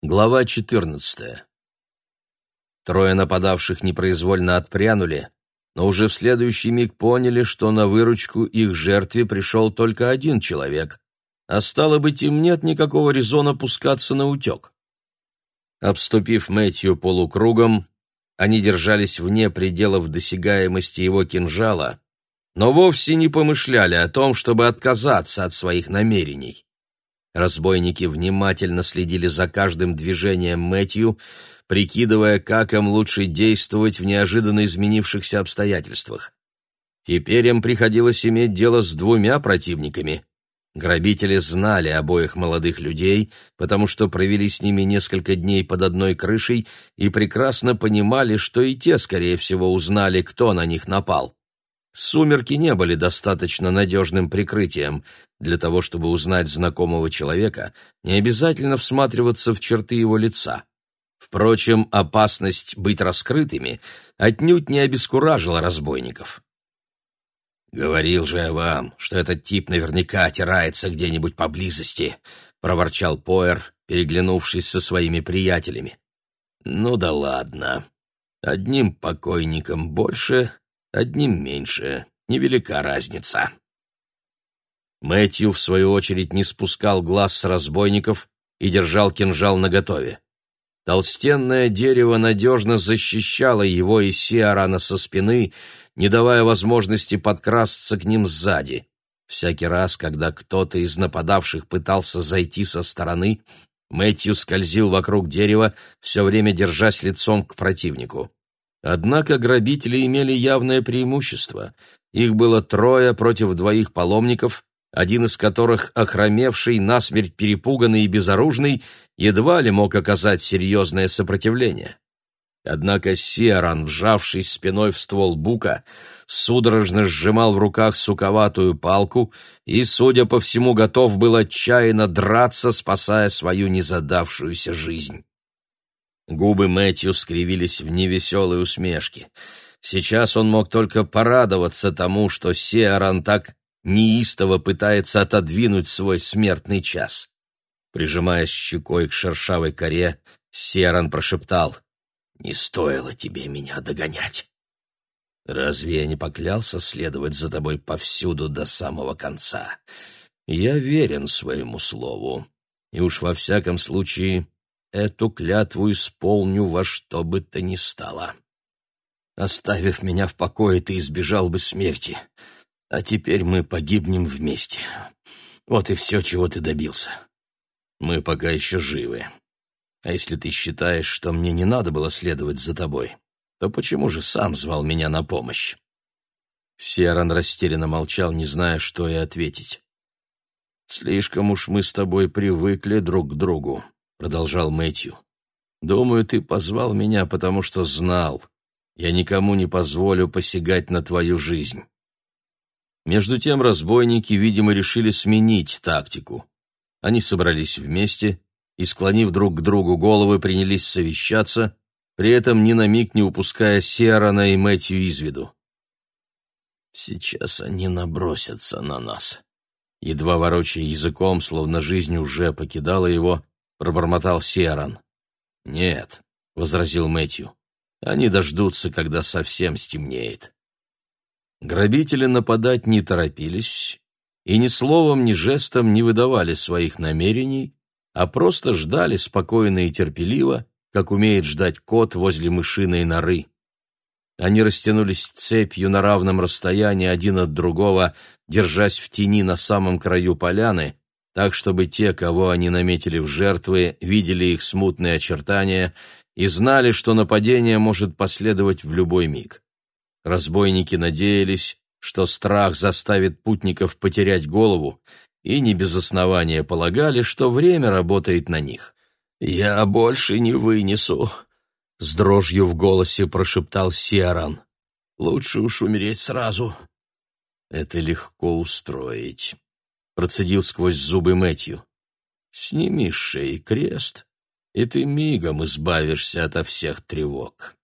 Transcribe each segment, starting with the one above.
Глава 14. Трое нападавших непроизвольно отпрянули, но уже в следующий миг поняли, что на выручку их жертве пришел только один человек, а стало быть, им нет никакого резона пускаться на утек. Обступив Мэтью полукругом, они держались вне пределов досягаемости его кинжала, но вовсе не помышляли о том, чтобы отказаться от своих намерений. Разбойники внимательно следили за каждым движением Мэтью, прикидывая, как им лучше действовать в неожиданно изменившихся обстоятельствах. Теперь им приходилось иметь дело с двумя противниками. Грабители знали обоих молодых людей, потому что провели с ними несколько дней под одной крышей и прекрасно понимали, что и те, скорее всего, узнали, кто на них напал. Сумерки не были достаточно надежным прикрытием. Для того, чтобы узнать знакомого человека, не обязательно всматриваться в черты его лица. Впрочем, опасность быть раскрытыми отнюдь не обескуражила разбойников. «Говорил же я вам, что этот тип наверняка отирается где-нибудь поблизости», — проворчал Поэр, переглянувшись со своими приятелями. «Ну да ладно. Одним покойником больше, одним меньше, невелика разница. Мэтью, в свою очередь, не спускал глаз с разбойников и держал кинжал наготове. Толстенное дерево надежно защищало его и Сиарана со спины, не давая возможности подкрасться к ним сзади. Всякий раз, когда кто-то из нападавших пытался зайти со стороны, Мэтью скользил вокруг дерева, все время держась лицом к противнику. Однако грабители имели явное преимущество. Их было трое против двоих паломников, один из которых, охромевший, насмерть перепуганный и безоружный, едва ли мог оказать серьезное сопротивление. Однако Сиаран, вжавшись спиной в ствол бука, судорожно сжимал в руках суковатую палку и, судя по всему, готов был отчаянно драться, спасая свою незадавшуюся жизнь. Губы Мэтью скривились в невеселой усмешке. Сейчас он мог только порадоваться тому, что Сеаран так неистово пытается отодвинуть свой смертный час. Прижимаясь щекой к шершавой коре, Серан прошептал «Не стоило тебе меня догонять. Разве я не поклялся следовать за тобой повсюду до самого конца? Я верен своему слову, и уж во всяком случае Эту клятву исполню во что бы то ни стало. Оставив меня в покое, ты избежал бы смерти, а теперь мы погибнем вместе. Вот и все, чего ты добился. Мы пока еще живы. А если ты считаешь, что мне не надо было следовать за тобой, то почему же сам звал меня на помощь?» Серан растерянно молчал, не зная, что и ответить. «Слишком уж мы с тобой привыкли друг к другу продолжал Мэтью. Думаю, ты позвал меня, потому что знал. Я никому не позволю посягать на твою жизнь. Между тем разбойники, видимо, решили сменить тактику. Они собрались вместе и, склонив друг к другу головы, принялись совещаться, при этом ни на миг не упуская Сиарана и Мэтью из виду. «Сейчас они набросятся на нас», едва ворочая языком, словно жизнь уже покидала его, пробормотал Сиаран. Нет, возразил Мэтью. Они дождутся, когда совсем стемнеет. Грабители нападать не торопились и ни словом, ни жестом не выдавали своих намерений, а просто ждали спокойно и терпеливо, как умеет ждать кот возле мышиной норы. Они растянулись цепью на равном расстоянии один от другого, держась в тени на самом краю поляны, так чтобы те, кого они наметили в жертвы, видели их смутные очертания и знали, что нападение может последовать в любой миг. Разбойники надеялись, что страх заставит путников потерять голову, и не без основания полагали, что время работает на них. «Я больше не вынесу», — с дрожью в голосе прошептал Сиаран. «Лучше уж умереть сразу». «Это легко устроить», процедил сквозь зубы Мэтью. «Сними с шеи крест, и ты мигом избавишься ото всех тревог».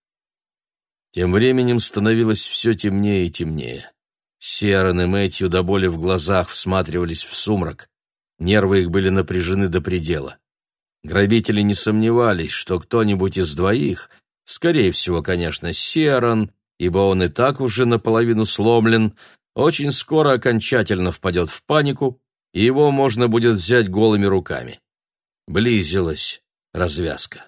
Тем временем становилось все темнее и темнее. Сиарон и Мэтью до боли в глазах всматривались в сумрак. Нервы их были напряжены до предела. Грабители не сомневались, что кто-нибудь из двоих, скорее всего, конечно, Серан, ибо он и так уже наполовину сломлен, очень скоро окончательно впадет в панику, и его можно будет взять голыми руками. Близилась развязка.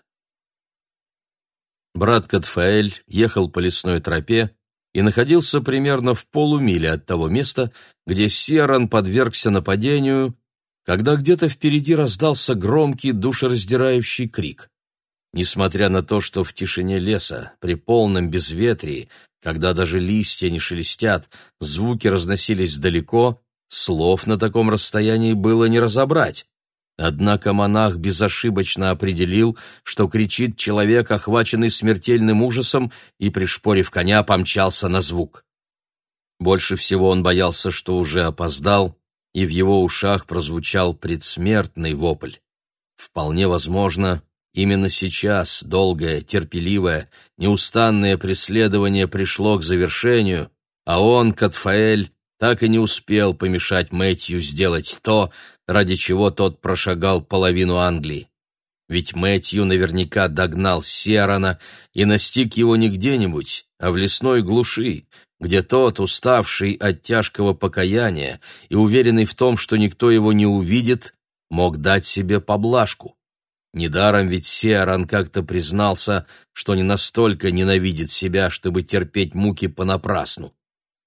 Брат Катфаэль ехал по лесной тропе и находился примерно в полумиле от того места, где Серан подвергся нападению, когда где-то впереди раздался громкий душераздирающий крик. Несмотря на то, что в тишине леса, при полном безветрии, когда даже листья не шелестят, звуки разносились далеко, слов на таком расстоянии было не разобрать. Однако монах безошибочно определил, что кричит человек, охваченный смертельным ужасом, и, пришпорив коня, помчался на звук. Больше всего он боялся, что уже опоздал, и в его ушах прозвучал предсмертный вопль. Вполне возможно, именно сейчас долгое, терпеливое, неустанное преследование пришло к завершению, а он, Катфаэль, так и не успел помешать Мэтью сделать то, ради чего тот прошагал половину Англии. Ведь Мэтью наверняка догнал Серана и настиг его не где-нибудь, а в лесной глуши, где тот, уставший от тяжкого покаяния и уверенный в том, что никто его не увидит, мог дать себе поблажку. Недаром ведь Серан как-то признался, что не настолько ненавидит себя, чтобы терпеть муки понапрасну.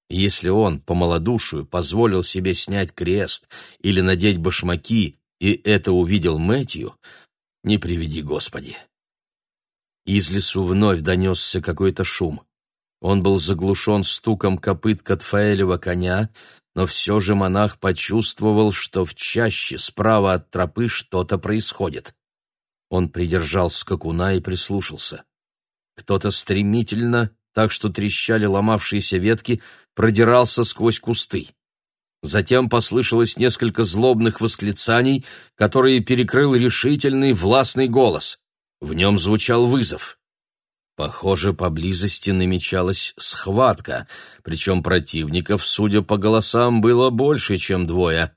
Если он по малодушию позволил себе снять крест или надеть башмаки, и это увидел Мэтью, не приведи Господи. Из лесу вновь донесся какой-то шум. Он был заглушен стуком копыт Катфаэлева коня, но все же монах почувствовал, что в чаще справа от тропы что-то происходит. Он придержал скакуна и прислушался. Кто-то стремительно так что трещали ломавшиеся ветки, продирался сквозь кусты. Затем послышалось несколько злобных восклицаний, которые перекрыл решительный властный голос. В нем звучал вызов. Похоже, поблизости намечалась схватка, причем противников, судя по голосам, было больше, чем двое.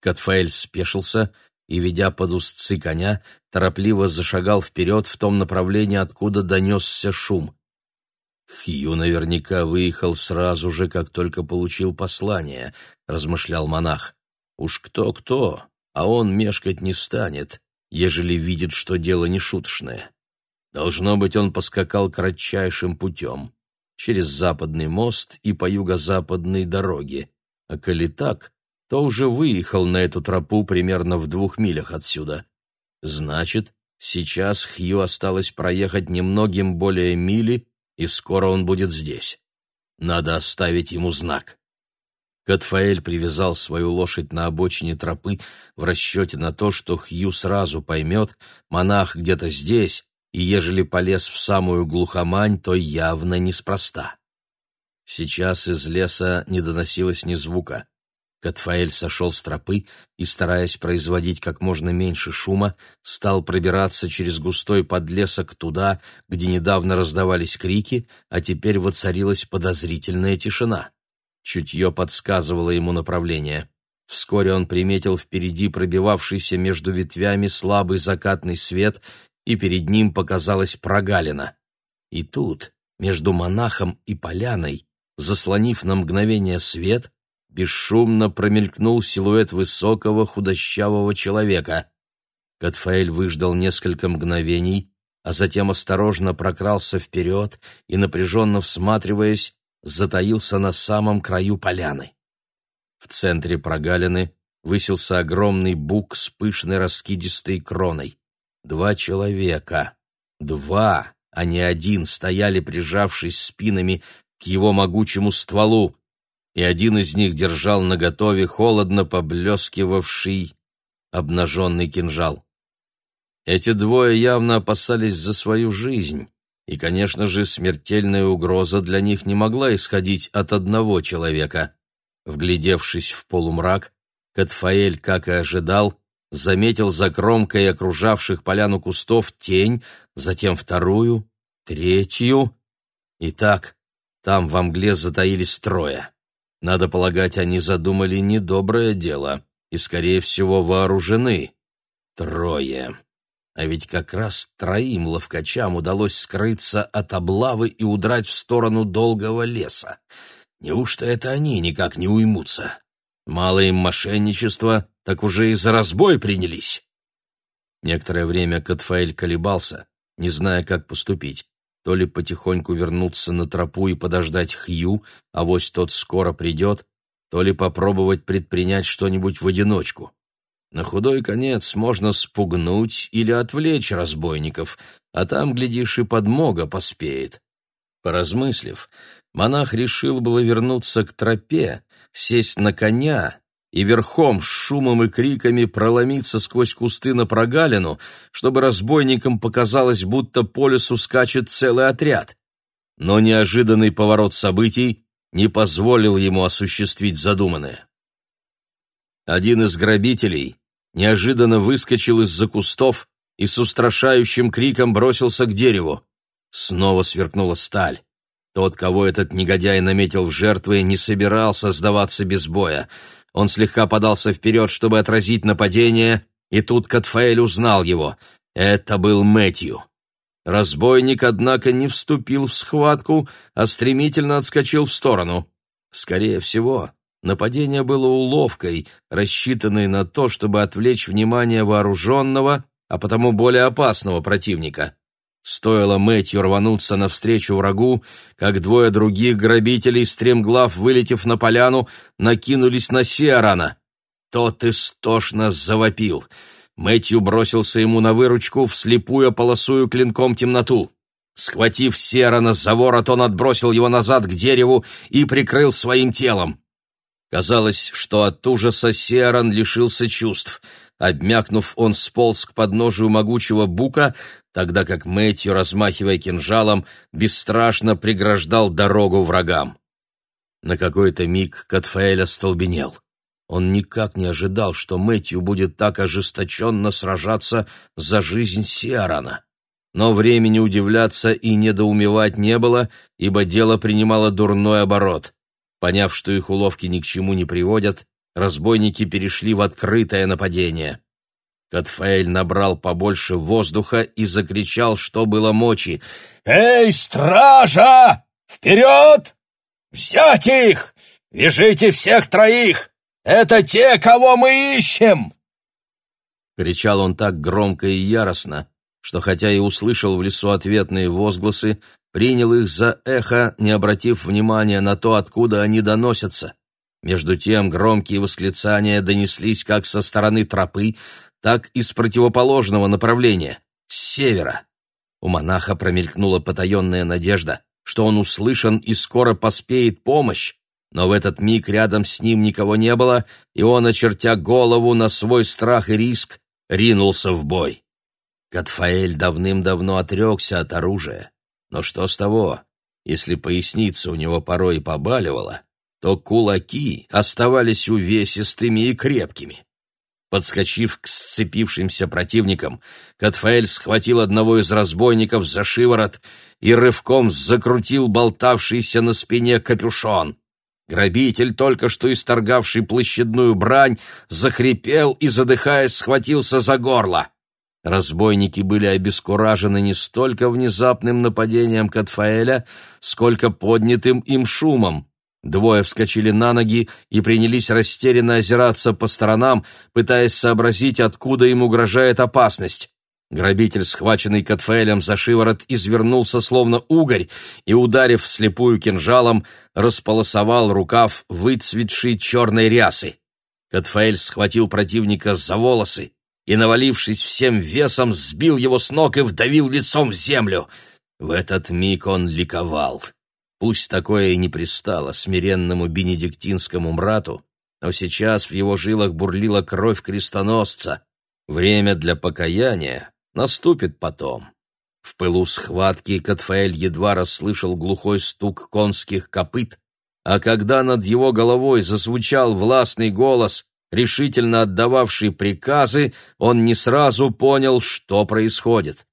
Катфаэль спешился и, ведя под узцы коня, торопливо зашагал вперед в том направлении, откуда донесся шум. Хью наверняка выехал сразу же, как только получил послание, размышлял монах. Уж кто-кто, а он мешкать не станет, ежели видит, что дело не шуточное. Должно быть, он поскакал кратчайшим путем, через западный мост и по юго-западной дороге. А коли так, то уже выехал на эту тропу примерно в двух милях отсюда. Значит, сейчас Хью осталось проехать немногим более мили, и скоро он будет здесь. Надо оставить ему знак. Катфаэль привязал свою лошадь на обочине тропы в расчете на то, что Хью сразу поймет, монах где-то здесь, и ежели полез в самую глухомань, то явно неспроста. Сейчас из леса не доносилось ни звука. Катфаэль сошел с тропы и, стараясь производить как можно меньше шума, стал пробираться через густой подлесок туда, где недавно раздавались крики, а теперь воцарилась подозрительная тишина. Чутье подсказывало ему направление. Вскоре он приметил впереди пробивавшийся между ветвями слабый закатный свет, и перед ним показалась прогалина. И тут, между монахом и поляной, заслонив на мгновение свет, бесшумно промелькнул силуэт высокого худощавого человека. Катфаэль выждал несколько мгновений, а затем осторожно прокрался вперед и, напряженно всматриваясь, затаился на самом краю поляны. В центре прогалины высился огромный бук с пышной раскидистой кроной. Два человека, два, а не один, стояли, прижавшись спинами к его могучему стволу, и один из них держал наготове холодно поблескивавший обнаженный кинжал. Эти двое явно опасались за свою жизнь, и, конечно же, смертельная угроза для них не могла исходить от одного человека. Вглядевшись в полумрак, Катфаэль, как и ожидал, заметил за кромкой окружавших поляну кустов тень, затем вторую, третью. И так, там во мгле затаились трое. Надо полагать, они задумали недоброе дело и, скорее всего, вооружены. Трое. А ведь как раз троим ловкачам удалось скрыться от облавы и удрать в сторону долгого леса. Неужто это они никак не уймутся? Мало им мошенничества, так уже и за разбой принялись. Некоторое время Катфаэль колебался, не зная, как поступить. То ли потихоньку вернуться на тропу и подождать Хью, а вось тот скоро придет, то ли попробовать предпринять что-нибудь в одиночку. На худой конец можно спугнуть или отвлечь разбойников, а там, глядишь, и подмога поспеет. Поразмыслив, монах решил было вернуться к тропе, сесть на коня и верхом с шумом и криками проломиться сквозь кусты на прогалину, чтобы разбойникам показалось, будто по лесу скачет целый отряд. Но неожиданный поворот событий не позволил ему осуществить задуманное. Один из грабителей неожиданно выскочил из-за кустов и с устрашающим криком бросился к дереву. Снова сверкнула сталь. Тот, кого этот негодяй наметил в жертвы, не собирался сдаваться без боя. Он слегка подался вперед, чтобы отразить нападение, и тут Катфаэль узнал его. Это был Мэтью. Разбойник, однако, не вступил в схватку, а стремительно отскочил в сторону. Скорее всего, Нападение было уловкой, рассчитанной на то, чтобы отвлечь внимание вооруженного, а потому более опасного противника. Стоило Мэтью рвануться навстречу врагу, как двое других грабителей, стремглав вылетев на поляну, накинулись на Сиарана. Тот истошно завопил. Мэтью бросился ему на выручку, вслепую полосую клинком темноту. Схватив Сиарана за ворот, он отбросил его назад к дереву и прикрыл своим телом. Казалось, что от ужаса Сиаран лишился чувств. Обмякнув, он сполз к подножию могучего бука, тогда как Мэтью, размахивая кинжалом, бесстрашно преграждал дорогу врагам. На какой-то миг Катфаэль остолбенел. Он никак не ожидал, что Мэтью будет так ожесточенно сражаться за жизнь Сиарана. Но времени удивляться и недоумевать не было, ибо дело принимало дурной оборот. Поняв, что их уловки ни к чему не приводят, разбойники перешли в открытое нападение. Катфаэль набрал побольше воздуха и закричал, что было мочи. «Эй, стража! Вперед! Взять их! Вяжите всех троих! Это те, кого мы ищем!» Кричал он так громко и яростно, что хотя и услышал в лесу ответные возгласы, принял их за эхо, не обратив внимания на то, откуда они доносятся. Между тем громкие восклицания донеслись как со стороны тропы, так и с противоположного направления, с севера. У монаха промелькнула потаенная надежда, что он услышан и скоро поспеет помощь, но в этот миг рядом с ним никого не было, и он, очертя голову на свой страх и риск, ринулся в бой. Катфаэль давным-давно отрекся от оружия. Но что с того? Если поясница у него порой побаливала, то кулаки оставались увесистыми и крепкими. Подскочив к сцепившимся противникам, Катфаэль схватил одного из разбойников за шиворот и рывком закрутил болтавшийся на спине капюшон. Грабитель, только что исторгавший площадную брань, захрипел и, задыхаясь, схватился за горло. Разбойники были обескуражены не столько внезапным нападением Катфаэля, сколько поднятым им шумом. Двое вскочили на ноги и принялись растерянно озираться по сторонам, пытаясь сообразить, откуда им угрожает опасность. Грабитель, схваченный Катфаэлем за шиворот, извернулся словно угорь и, ударив слепую кинжалом, располосовал рукав выцветшей черной рясы. Катфаэль схватил противника за волосы и, навалившись всем весом, сбил его с ног и вдавил лицом в землю. В этот миг он ликовал. Пусть такое и не пристало смиренному бенедиктинскому мрату, но сейчас в его жилах бурлила кровь крестоносца. Время для покаяния наступит потом. В пылу схватки Катфаэль едва расслышал глухой стук конских копыт, а когда над его головой зазвучал властный голос, решительно отдававший приказы, он не сразу понял, что происходит.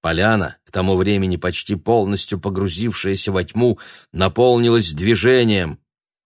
Поляна, к тому времени почти полностью погрузившаяся во тьму, наполнилась движением.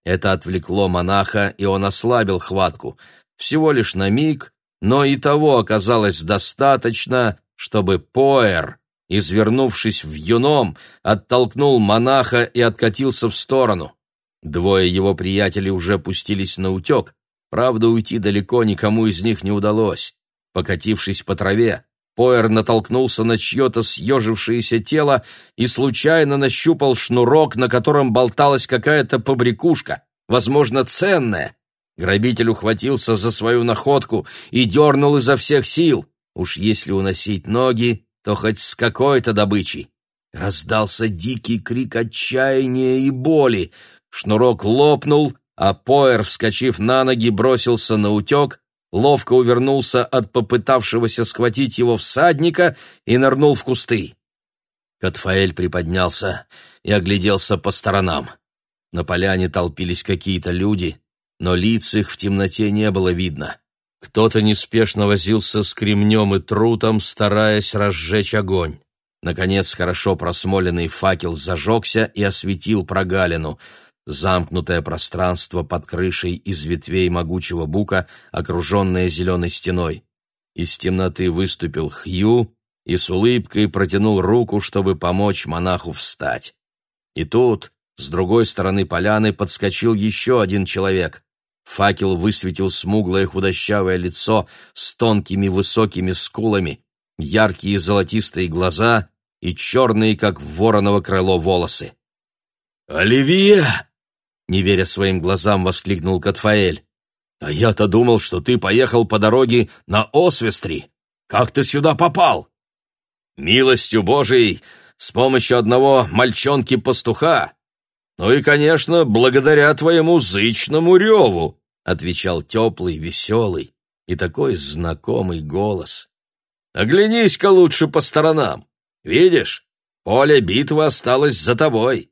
Это отвлекло монаха, и он ослабил хватку. Всего лишь на миг, но и того оказалось достаточно, чтобы Поэр, извернувшись в юном, оттолкнул монаха и откатился в сторону. Двое его приятелей уже пустились на утек, правда, уйти далеко никому из них не удалось. Покатившись по траве, Поэр натолкнулся на чье-то съежившееся тело и случайно нащупал шнурок, на котором болталась какая-то побрякушка, возможно, ценная. Грабитель ухватился за свою находку и дернул изо всех сил. Уж если уносить ноги, то хоть с какой-то добычей. Раздался дикий крик отчаяния и боли. Шнурок лопнул, а Поэр, вскочив на ноги, бросился на утек, ловко увернулся от попытавшегося схватить его всадника и нырнул в кусты. Катфаэль приподнялся и огляделся по сторонам. На поляне толпились какие-то люди, но лиц их в темноте не было видно. Кто-то неспешно возился с кремнем и трутом, стараясь разжечь огонь. Наконец, хорошо просмоленный факел зажегся и осветил прогалину — замкнутое пространство под крышей из ветвей могучего бука, окруженное зеленой стеной. Из темноты выступил Хью и с улыбкой протянул руку, чтобы помочь монаху встать. И тут, с другой стороны поляны, подскочил еще один человек. Факел высветил смуглое худощавое лицо с тонкими высокими скулами, яркие золотистые глаза и черные, как вороново крыло, волосы. «Оливье!» Не веря своим глазам, воскликнул Катфаэль. «А я-то думал, что ты поехал по дороге на Освестри. Как ты сюда попал?» «Милостью Божией, с помощью одного мальчонки-пастуха. Ну и, конечно, благодаря твоему зычному реву», отвечал теплый, веселый и такой знакомый голос. «Оглянись-ка лучше по сторонам. Видишь, поле битвы осталось за тобой.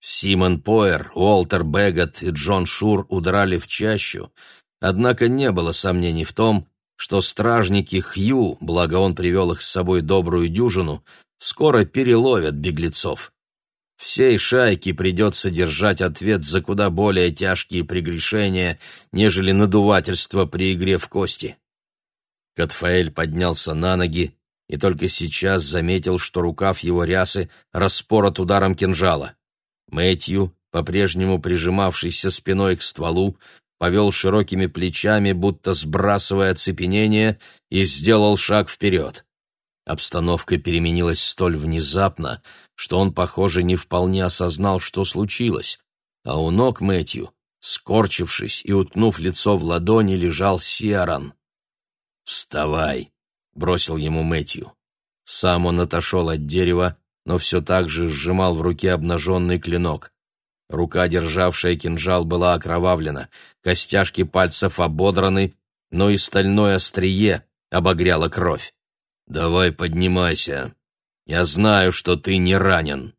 Симон Поэр, Уолтер Бэггот и Джон Шур удрали в чащу, однако не было сомнений в том, что стражники Хью, благо он привел их с собой добрую дюжину, скоро переловят беглецов. Всей шайке придется держать ответ за куда более тяжкие прегрешения, нежели надувательство при игре в кости. Катфаэль поднялся на ноги и только сейчас заметил, что рукав его рясы распорот ударом кинжала. Мэтью, по-прежнему прижимавшийся спиной к стволу, повел широкими плечами, будто сбрасывая оцепенение, и сделал шаг вперед. Обстановка переменилась столь внезапно, что он, похоже, не вполне осознал, что случилось, а у ног Мэтью, скорчившись и уткнув лицо в ладони, лежал Сиаран. «Вставай!» — бросил ему Мэтью. Сам он отошел от дерева, но все так же сжимал в руке обнаженный клинок. Рука, державшая кинжал, была окровавлена, костяшки пальцев ободраны, но и стальное острие обогряло кровь. «Давай поднимайся. Я знаю, что ты не ранен».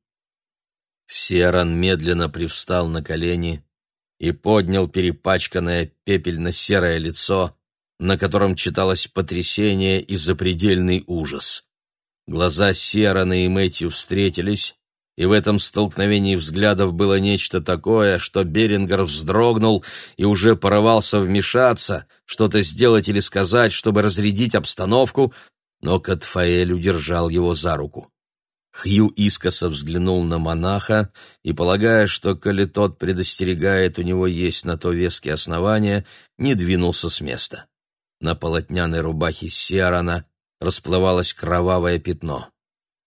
Серан медленно привстал на колени и поднял перепачканное пепельно-серое лицо, на котором читалось потрясение и запредельный ужас. Глаза Серана и Мэтью встретились, и в этом столкновении взглядов было нечто такое, что Берингер вздрогнул и уже порывался вмешаться, что-то сделать или сказать, чтобы разрядить обстановку, но Катфаэль удержал его за руку. Хью искоса взглянул на монаха и, полагая, что, коли тот предостерегает, у него есть на то веские основания, не двинулся с места. На полотняной рубахе Сиарана расплывалось кровавое пятно.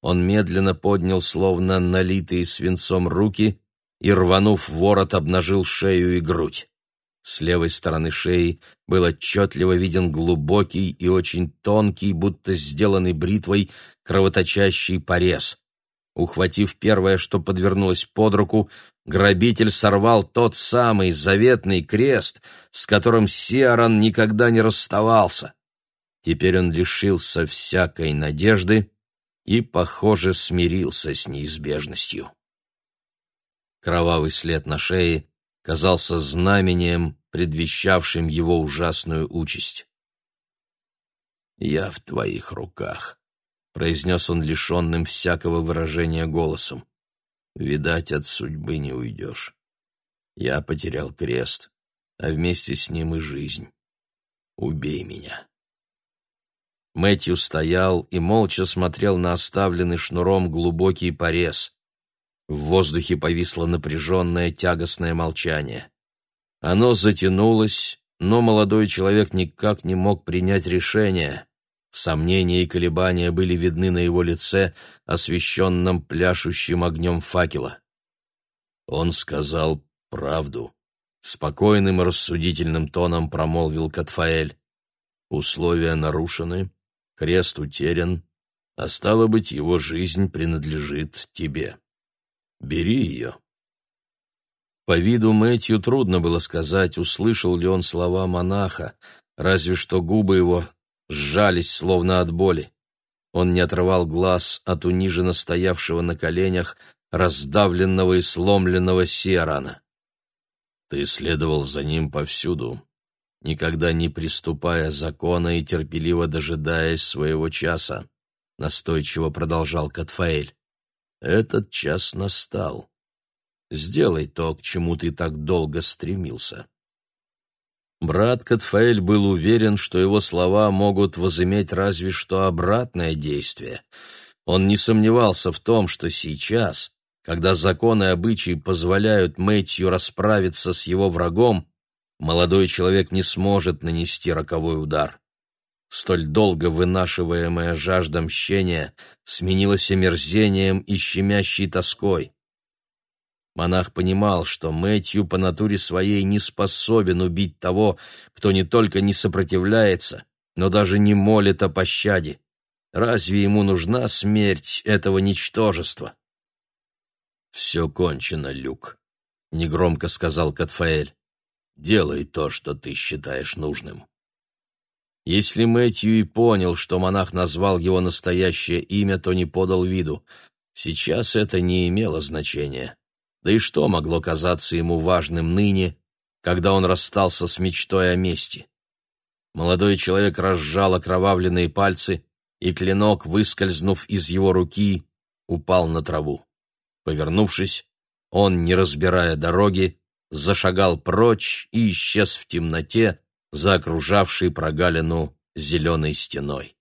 Он медленно поднял словно налитые свинцом руки и, рванув ворот, обнажил шею и грудь. С левой стороны шеи был отчетливо виден глубокий и очень тонкий, будто сделанный бритвой, кровоточащий порез. Ухватив первое, что подвернулось под руку, грабитель сорвал тот самый заветный крест, с которым Сиаран никогда не расставался. Теперь он лишился всякой надежды и, похоже, смирился с неизбежностью. Кровавый след на шее казался знамением, предвещавшим его ужасную участь. «Я в твоих руках», — произнес он лишенным всякого выражения голосом. «Видать, от судьбы не уйдешь. Я потерял крест, а вместе с ним и жизнь. Убей меня». Мэтью стоял и молча смотрел на оставленный шнуром глубокий порез. В воздухе повисло напряженное тягостное молчание. Оно затянулось, но молодой человек никак не мог принять решение. Сомнения и колебания были видны на его лице, освещенном пляшущим огнем факела. Он сказал правду. Спокойным и рассудительным тоном промолвил Катфаэль. Условия нарушены, крест утерян, а стало быть, его жизнь принадлежит тебе. Бери ее. По виду Мэтью трудно было сказать, услышал ли он слова монаха, разве что губы его сжались, словно от боли. Он не отрывал глаз от униженно стоявшего на коленях, раздавленного и сломленного Сиарана. Ты следовал за ним повсюду, никогда не приступая закона и терпеливо дожидаясь своего часа, настойчиво продолжал Катфаэль. Этот час настал. Сделай то, к чему ты так долго стремился. Брат Катфаэль был уверен, что его слова могут возыметь разве что обратное действие. Он не сомневался в том, что сейчас, когда законы и обычаи позволяют Мэтью расправиться с его врагом, молодой человек не сможет нанести роковой удар. Столь долго вынашиваемая жажда мщения сменилась омерзением и щемящей тоской. Монах понимал, что Мэтью по натуре своей не способен убить того, кто не только не сопротивляется, но даже не молит о пощаде. Разве ему нужна смерть этого ничтожества? «Все кончено, Люк», — негромко сказал Катфаэль. «Делай то, что ты считаешь нужным». Если Мэтью и понял, что монах назвал его настоящее имя, то не подал виду. Сейчас это не имело значения. Да и что могло казаться ему важным ныне, когда он расстался с мечтой о мести? Молодой человек разжал окровавленные пальцы, и клинок, выскользнув из его руки, упал на траву. Повернувшись, он, не разбирая дороги, зашагал прочь и исчез в темноте за окружавшей прогалину зеленой стеной.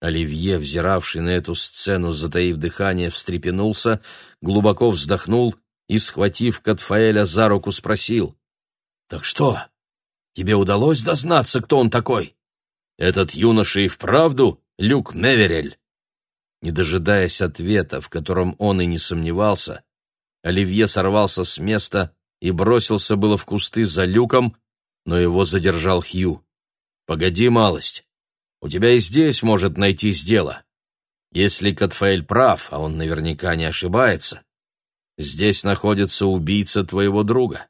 Оливье, взиравший на эту сцену, затаив дыхание, встрепенулся, глубоко вздохнул и, схватив Катфаэля за руку, спросил. «Так что, тебе удалось дознаться, кто он такой? Этот юноша и вправду Люк Меверель?» Не дожидаясь ответа, в котором он и не сомневался, Оливье сорвался с места и бросился было в кусты за люком, но его задержал Хью. «Погоди малость, у тебя и здесь может найтись дело. Если Катфаэль прав, а он наверняка не ошибается, здесь находится убийца твоего друга.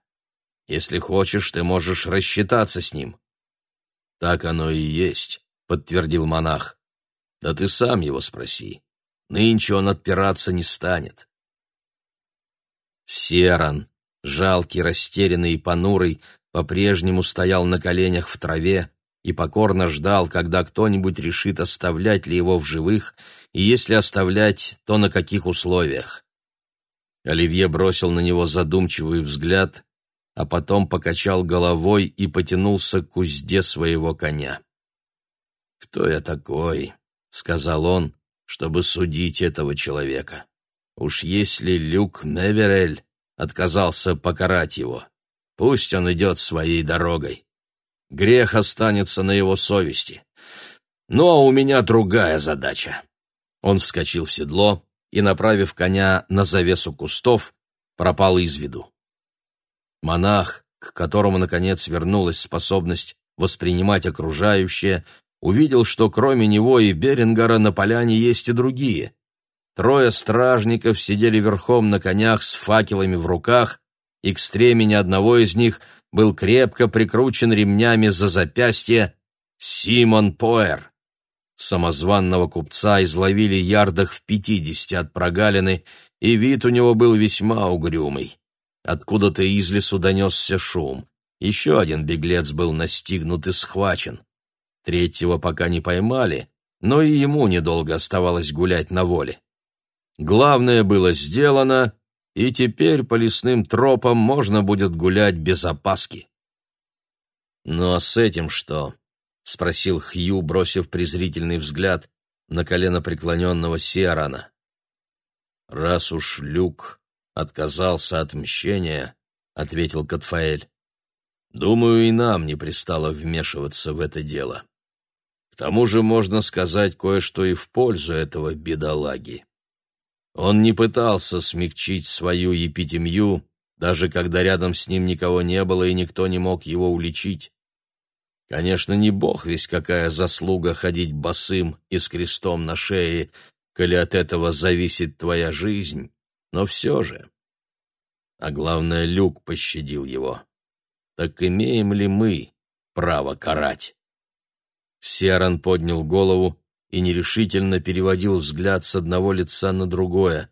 Если хочешь, ты можешь рассчитаться с ним». «Так оно и есть», — подтвердил монах. Да ты сам его спроси. Нынче он отпираться не станет. Серан, жалкий, растерянный и понурый, по-прежнему стоял на коленях в траве и покорно ждал, когда кто-нибудь решит, оставлять ли его в живых, и если оставлять, то на каких условиях. Оливье бросил на него задумчивый взгляд, а потом покачал головой и потянулся к узде своего коня. «Кто я такой?» сказал он, чтобы судить этого человека. Уж если Люк Неверель отказался покарать его, пусть он идет своей дорогой. Грех останется на его совести. Ну, а у меня другая задача. Он вскочил в седло и, направив коня на завесу кустов, пропал из виду. Монах, к которому, наконец, вернулась способность воспринимать окружающее, увидел, что кроме него и Берингара на поляне есть и другие. Трое стражников сидели верхом на конях с факелами в руках, и к стремени одного из них был крепко прикручен ремнями за запястье Симон Поэр. Самозванного купца изловили ярдах в пятидесяти от прогалины, и вид у него был весьма угрюмый. Откуда-то из лесу донесся шум. Еще один беглец был настигнут и схвачен. Третьего пока не поймали, но и ему недолго оставалось гулять на воле. Главное было сделано, и теперь по лесным тропам можно будет гулять без опаски. Ну а с этим что? — спросил Хью, бросив презрительный взгляд на колено преклоненного Сиарана. «Раз уж Люк отказался от мщения», — ответил Катфаэль, — «думаю, и нам не пристало вмешиваться в это дело. К тому же можно сказать кое-что и в пользу этого бедолаги. Он не пытался смягчить свою епитемью, даже когда рядом с ним никого не было и никто не мог его уличить. Конечно, не бог весь какая заслуга ходить босым и с крестом на шее, коли от этого зависит твоя жизнь, но все же. А главное, Люк пощадил его. Так имеем ли мы право карать? Сиаран поднял голову и нерешительно переводил взгляд с одного лица на другое.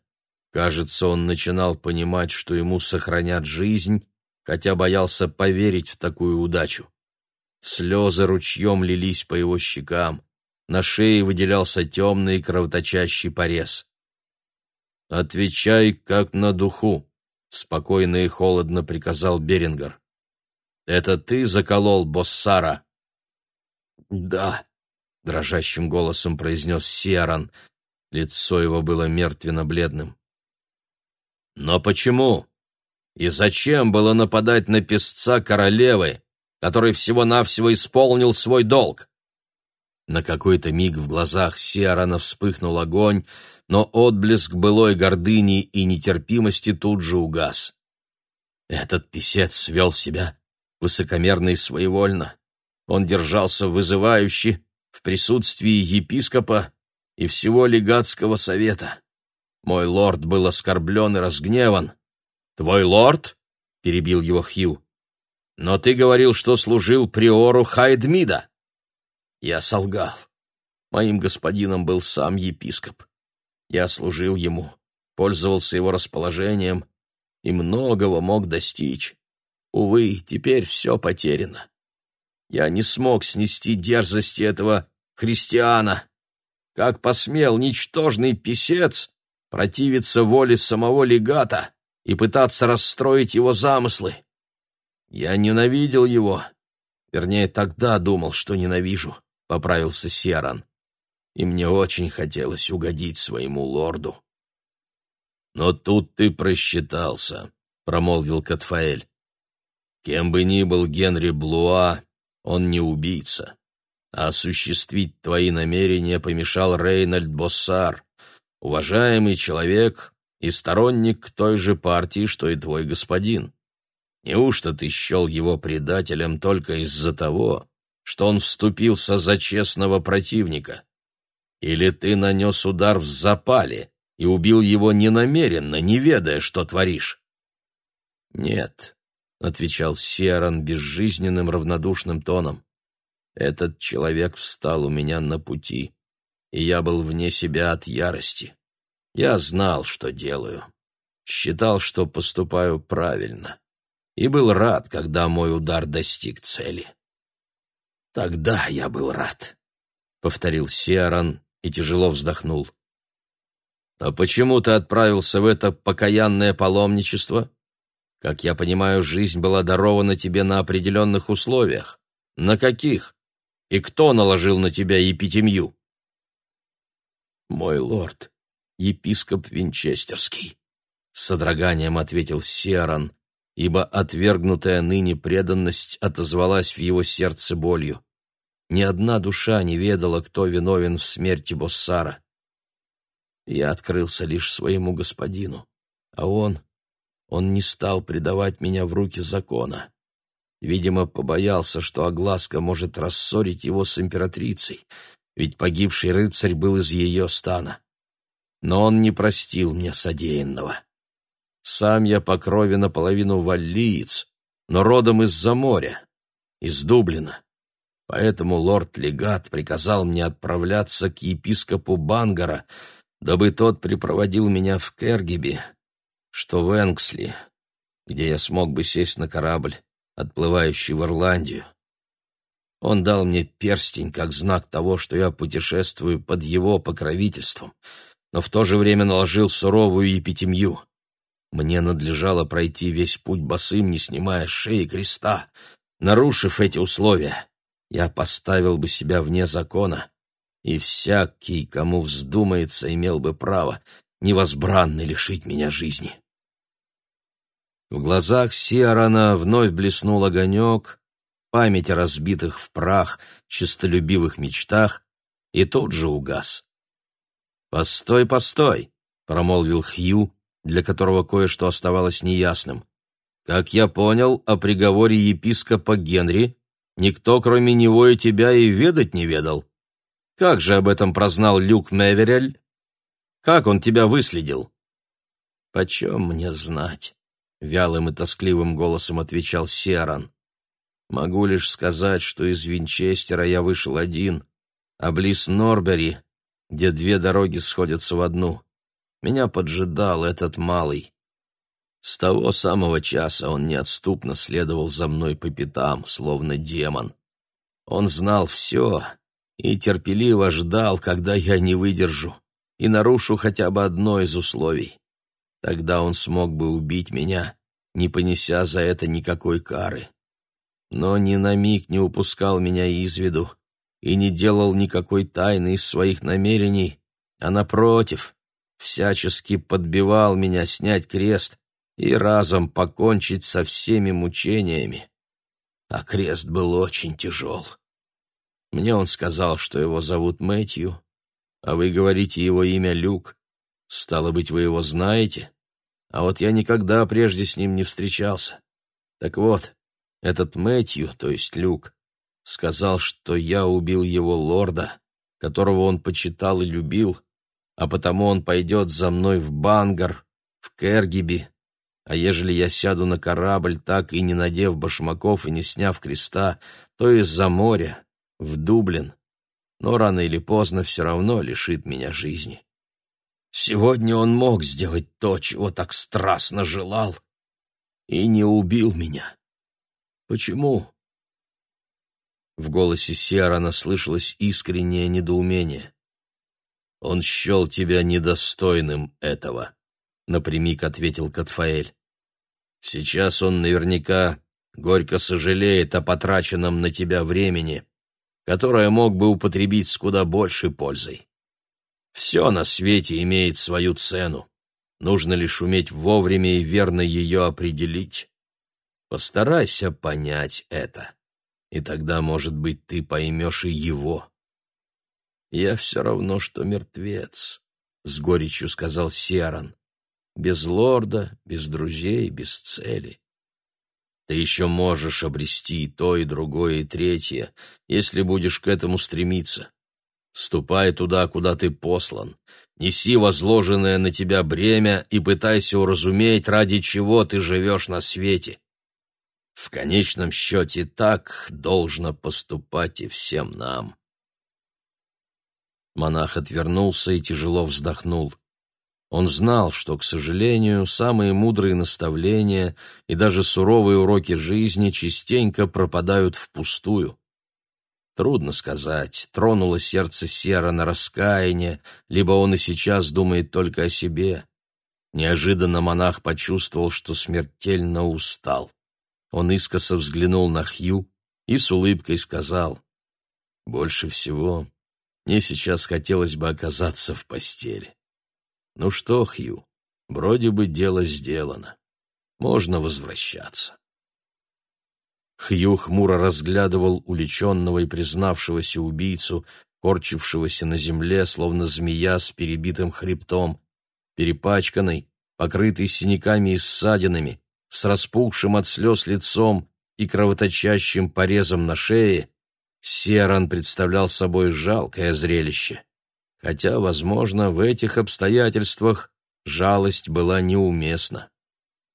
Кажется, он начинал понимать, что ему сохранят жизнь, хотя боялся поверить в такую удачу. Слезы ручьем лились по его щекам. На шее выделялся темный кровоточащий порез. «Отвечай, как на духу», — спокойно и холодно приказал Берингер. «Это ты заколол Боссара?» «Да», — дрожащим голосом произнес Сиаран. Лицо его было мертвенно-бледным. «Но почему? И зачем было нападать на песца королевы, который всего-навсего исполнил свой долг?» На какой-то миг в глазах Сиарана вспыхнул огонь, но отблеск былой гордыни и нетерпимости тут же угас. Этот писец вел себя высокомерно и своевольно. Он держался вызывающе в присутствии епископа и всего легатского совета. Мой лорд был оскорблен и разгневан. «Твой лорд?» — перебил его Хью. «Но ты говорил, что служил приору Хайдмида». Я солгал. Моим господином был сам епископ. Я служил ему, пользовался его расположением и многого мог достичь. Увы, теперь все потеряно. Я не смог снести дерзости этого христиана. Как посмел ничтожный писец противиться воле самого легата и пытаться расстроить его замыслы. Я ненавидел его, вернее, тогда думал, что ненавижу поправился Сиаран. И мне очень хотелось угодить своему лорду. Но тут ты просчитался, промолвил Катфаэль. Кем бы ни был Генри Блуа, он не убийца. А осуществить твои намерения помешал Рейнольд Боссар, уважаемый человек и сторонник той же партии, что и твой господин. Неужто ты счел его предателем только из-за того, что он вступился за честного противника? Или ты нанес удар в запале и убил его ненамеренно, не ведая, что творишь? Нет, — отвечал Сиаран безжизненным равнодушным тоном. Этот человек встал у меня на пути, и я был вне себя от ярости. Я знал, что делаю. Считал, что поступаю правильно. И был рад, когда мой удар достиг цели. Тогда я был рад, повторил Сиаран и тяжело вздохнул. А почему ты отправился в это покаянное паломничество? Как я понимаю, жизнь была дарована тебе на определенных условиях. На каких? И кто наложил на тебя епитемью? Мой лорд, епископ Винчестерский, с содроганием ответил Сиаран, ибо отвергнутая ныне преданность отозвалась в его сердце болью. Ни одна душа не ведала, кто виновен в смерти Боссара. Я открылся лишь своему господину, а он... он не стал предавать меня в руки закона. Видимо, побоялся, что огласка может рассорить его с императрицей, ведь погибший рыцарь был из ее стана. Но он не простил мне содеянного. Сам я по крови наполовину валлиец, но родом из-за моря, из Дублина. Поэтому лорд-легат приказал мне отправляться к епископу Бангара, дабы тот припроводил меня в Кергиби, что в Энксли, где я смог бы сесть на корабль, отплывающий в Ирландию. Он дал мне перстень как знак того, что я путешествую под его покровительством, но в то же время наложил суровую епитемью. Мне надлежало пройти весь путь босым, не снимая шеи креста. Нарушив эти условия, я поставил бы себя вне закона, и всякий, кому вздумается, имел бы право невозбранно лишить меня жизни. В глазах Сиарана вновь блеснул огонек, память о разбитых в прах, честолюбивых мечтах, и тут же угас. «Постой, постой!» — промолвил Хью, для которого кое-что оставалось неясным. «Как я понял, о приговоре епископа Генри никто, кроме него и тебя, и ведать не ведал. Как же об этом прознал Люк Меверель? Как он тебя выследил?» «Почем мне знать?» — вялым и тоскливым голосом отвечал Сиаран. «Могу лишь сказать, что из Винчестера я вышел один, а близ Норбери, где две дороги сходятся в одну, меня поджидал этот малый. С того самого часа он неотступно следовал за мной по пятам, словно демон. Он знал все и терпеливо ждал, когда я не выдержу и нарушу хотя бы одно из условий. Тогда он смог бы убить меня, не понеся за это никакой кары. Но ни на миг не упускал меня из виду и не делал никакой тайны из своих намерений, а, напротив, всячески подбивал меня снять крест и разом покончить со всеми мучениями. А крест был очень тяжел. Мне он сказал, что его зовут Мэтью, а вы говорите его имя Люк. Стало быть, вы его знаете? А вот я никогда прежде с ним не встречался. Так вот, этот Мэтью, то есть Люк, сказал, что я убил его лорда, которого он почитал и любил, а потому он пойдет за мной в Бангар, в Кергиби, а ежели я сяду на корабль, так и не надев башмаков и не сняв креста, то из-за моря, в Дублин, но рано или поздно все равно лишит меня жизни. Сегодня он мог сделать то, чего так страстно желал, и не убил меня. Почему? В голосе Сиарана слышалось искреннее недоумение. «Он счел тебя недостойным этого», — напрямик ответил Катфаэль. «Сейчас он наверняка горько сожалеет о потраченном на тебя времени, которое мог бы употребить с куда большей пользой. Все на свете имеет свою цену. Нужно лишь уметь вовремя и верно ее определить. Постарайся понять это, и тогда, может быть, ты поймешь и его. «Я все равно, что мертвец», — с горечью сказал Сиаран. «Без лорда, без друзей, без цели. Ты еще можешь обрести и то, и другое, и третье, если будешь к этому стремиться. Ступай туда, куда ты послан. Неси возложенное на тебя бремя и пытайся уразуметь, ради чего ты живешь на свете. В конечном счете так должно поступать и всем нам. Монах отвернулся и тяжело вздохнул. Он знал, что, к сожалению, самые мудрые наставления и даже суровые уроки жизни частенько пропадают впустую. Трудно сказать, тронуло сердце Сера на раскаяние, либо он и сейчас думает только о себе. Неожиданно монах почувствовал, что смертельно устал. Он искоса взглянул на Хью и с улыбкой сказал, «Больше всего мне сейчас хотелось бы оказаться в постели. Ну что, Хью, вроде бы дело сделано. Можно возвращаться». Хью хмуро разглядывал уличенного и признавшегося убийцу, корчившегося на земле, словно змея с перебитым хребтом, перепачканный, покрытый синяками и ссадинами, с распухшим от слез лицом и кровоточащим порезом на шее, Серан представлял собой жалкое зрелище. Хотя, возможно, в этих обстоятельствах жалость была неуместна.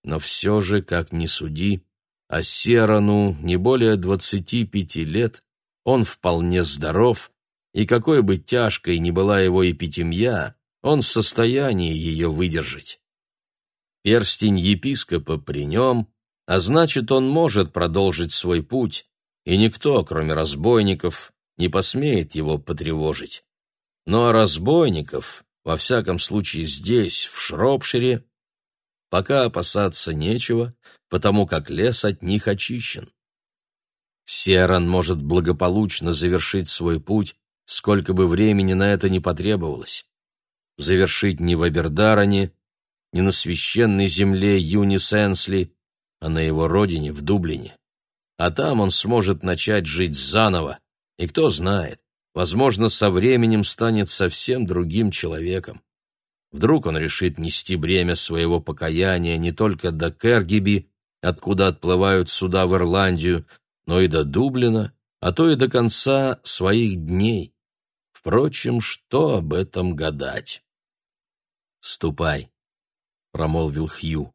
Но все же, как ни суди, а Серану не более двадцати пяти лет, он вполне здоров, и какой бы тяжкой ни была его эпитемья, он в состоянии ее выдержать. Перстень епископа при нем, а значит, он может продолжить свой путь, и никто, кроме разбойников, не посмеет его потревожить. Но разбойников, во всяком случае здесь, в Шропшире, пока опасаться нечего, потому как лес от них очищен. Серан может благополучно завершить свой путь, сколько бы времени на это ни потребовалось. Завершить не в Абердароне, не на священной земле Юни Сенсли, а на его родине, в Дублине. А там он сможет начать жить заново, и кто знает, возможно, со временем станет совсем другим человеком. Вдруг он решит нести бремя своего покаяния не только до Кергиби, откуда отплывают суда в Ирландию, но и до Дублина, а то и до конца своих дней. Впрочем, что об этом гадать? «Ступай», — промолвил Хью.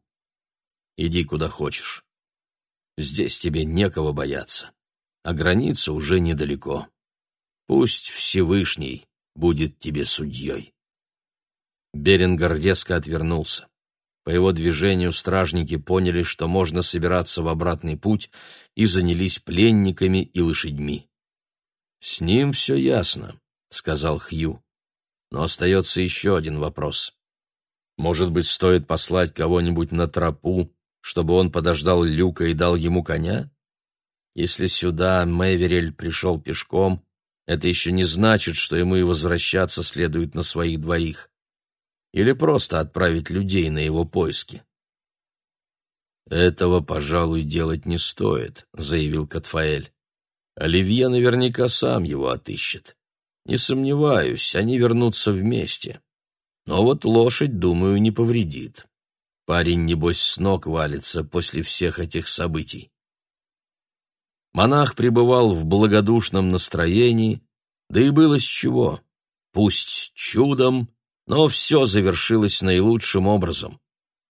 «Иди куда хочешь. Здесь тебе некого бояться, а граница уже недалеко. Пусть Всевышний будет тебе судьей». Берингер резко отвернулся. По его движению стражники поняли, что можно собираться в обратный путь, и занялись пленниками и лошадьми. «С ним все ясно», — сказал Хью. «Но остается еще один вопрос. Может быть, стоит послать кого-нибудь на тропу, чтобы он подождал Люка и дал ему коня? Если сюда Мэверель пришел пешком, это еще не значит, что ему и возвращаться следует на своих двоих или просто отправить людей на его поиски. «Этого, пожалуй, делать не стоит», — заявил Катфаэль. «Оливье наверняка сам его отыщет. Не сомневаюсь, они вернутся вместе. Но вот лошадь, думаю, не повредит. Парень, небось, с ног валится после всех этих событий». Монах пребывал в благодушном настроении, да и было с чего. Пусть чудом, но все завершилось наилучшим образом.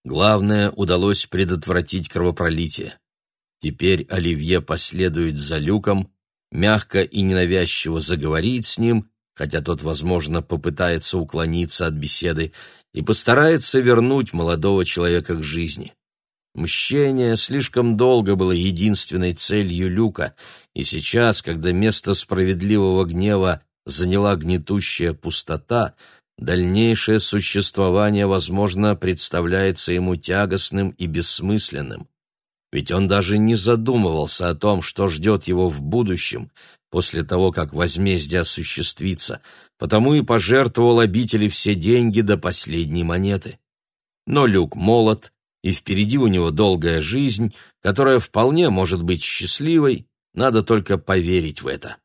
Главное, удалось предотвратить кровопролитие. Теперь Оливье последует за Люком, мягко и ненавязчиво заговорит с ним, хотя тот, возможно, попытается уклониться от беседы, и постарается вернуть молодого человека к жизни. Мщение слишком долго было единственной целью Люка, и сейчас, когда место справедливого гнева заняла гнетущая пустота, дальнейшее существование, возможно, представляется ему тягостным и бессмысленным. Ведь он даже не задумывался о том, что ждет его в будущем, после того, как возмездие осуществится, потому и пожертвовал обители все деньги до последней монеты. Но Люк молод, и впереди у него долгая жизнь, которая вполне может быть счастливой, надо только поверить в это.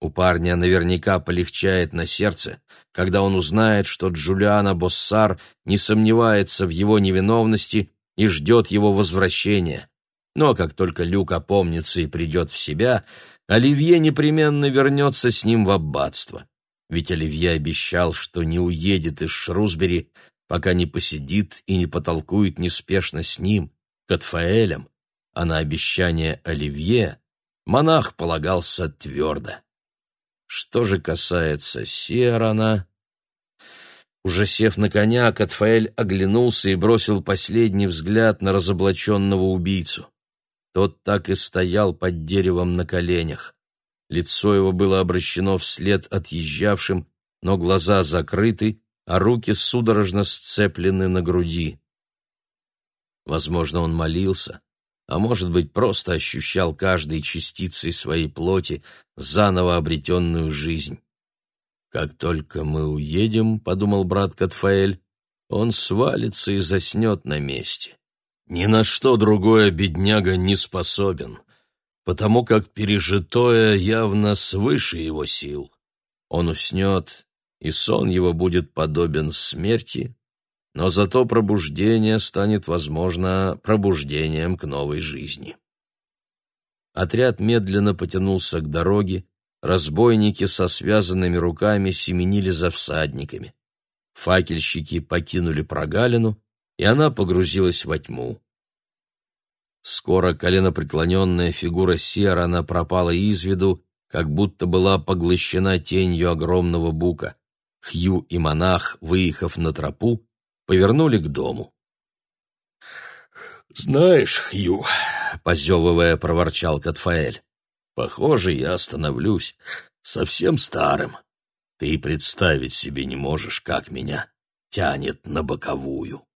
У парня наверняка полегчает на сердце, когда он узнает, что Джулиана Боссар не сомневается в его невиновности и ждет его возвращения. Но как только Люк опомнится и придет в себя, Оливье непременно вернется с ним в аббатство. Ведь Оливье обещал, что не уедет из Шрусбери, пока не посидит и не потолкует неспешно с ним, Катфаэлем, а на обещание Оливье монах полагался твердо. Что же касается Серана... Уже сев на коня, Катфаэль оглянулся и бросил последний взгляд на разоблаченного убийцу. Тот так и стоял под деревом на коленях. Лицо его было обращено вслед отъезжавшим, но глаза закрыты, а руки судорожно сцеплены на груди. Возможно, он молился, а может быть, просто ощущал каждой частицей своей плоти заново обретенную жизнь. «Как только мы уедем, — подумал брат Катфаэль, — он свалится и заснет на месте. Ни на что другое бедняга не способен, потому как пережитое явно свыше его сил. Он уснет, и сон его будет подобен смерти, но зато пробуждение станет, возможно, пробуждением к новой жизни. Отряд медленно потянулся к дороге, разбойники со связанными руками семенили за всадниками. Факельщики покинули прогалину, и она погрузилась во тьму. Скоро коленопреклоненная фигура Сиарана пропала из виду, как будто была поглощена тенью огромного бука. Хью и монах, выехав на тропу, повернули к дому. «Знаешь, Хью», — позевывая, проворчал Катфаэль, — «похоже, я становлюсь совсем старым. Ты представить себе не можешь, как меня тянет на боковую».